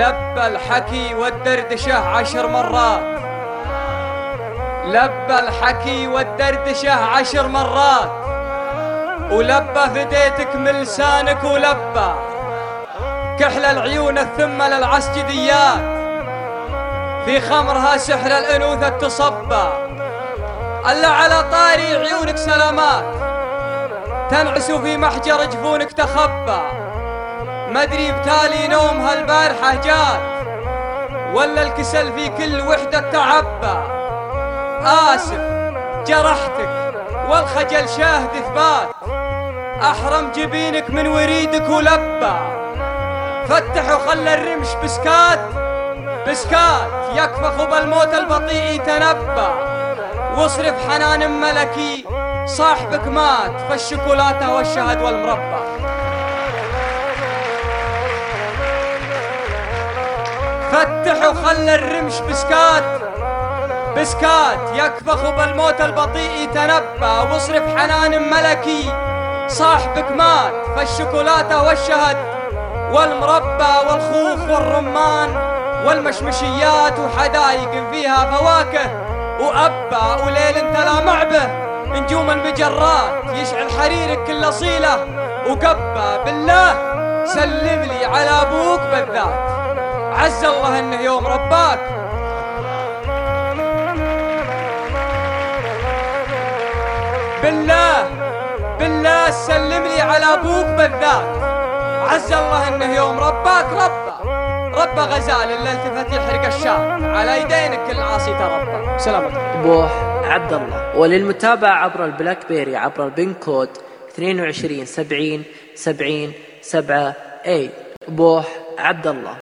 لبى الحكي والدردشة عشر مرات. لبى الحكي والدردشة عشر مرات. ولبى فديتك من لسانك ولبى كحل العيون الثم للعسجديات. في خمرها سحر الأنوثة تصبى ألا على طاري عيونك سلامات. تنعس في محجر جفونك تخبى مدري بتالي نومها البارحة جات ولا الكسل في كل وحدة تعبى. آسف جرحتك والخجل شاهد إثبات. أحرم جبينك من وريدك ولبى. فتح وخلى الرمش بسكات. بسكات يكفخ بالموت البطيء يتنبى واصرف حنان ملكي صاحبك مات فالشوكولاتة والشهد والمربى. فتح وخلى الرمش بسكات. بسكات. يكفخ بالموت البطيء. يتنبى واصرف حنان ملكي. صاحبك مات. فالشوكولاتة والشهد والمربى والخوخ والرمان والمشمشيات وحدايق فيها فواكه. وأبا وليل انت لا معبه. نجوم المجرات يشعل حريرك كل أصيلة وقبا بالله سلم لي على أبوك بالذات. عز الله إنه يوم رباك. بالله بالله سلم لي على أبوك بالذات عز الله إنه يوم رباك ربه رب غزال اللي التفت يحرق الشام. على يدينك كل عاصي تربى سلامتك بوح عبد الله وللمتابعة عبر ال BlackBerry عبر ال PIN code 22 70 70 7 اي بوح عبد الله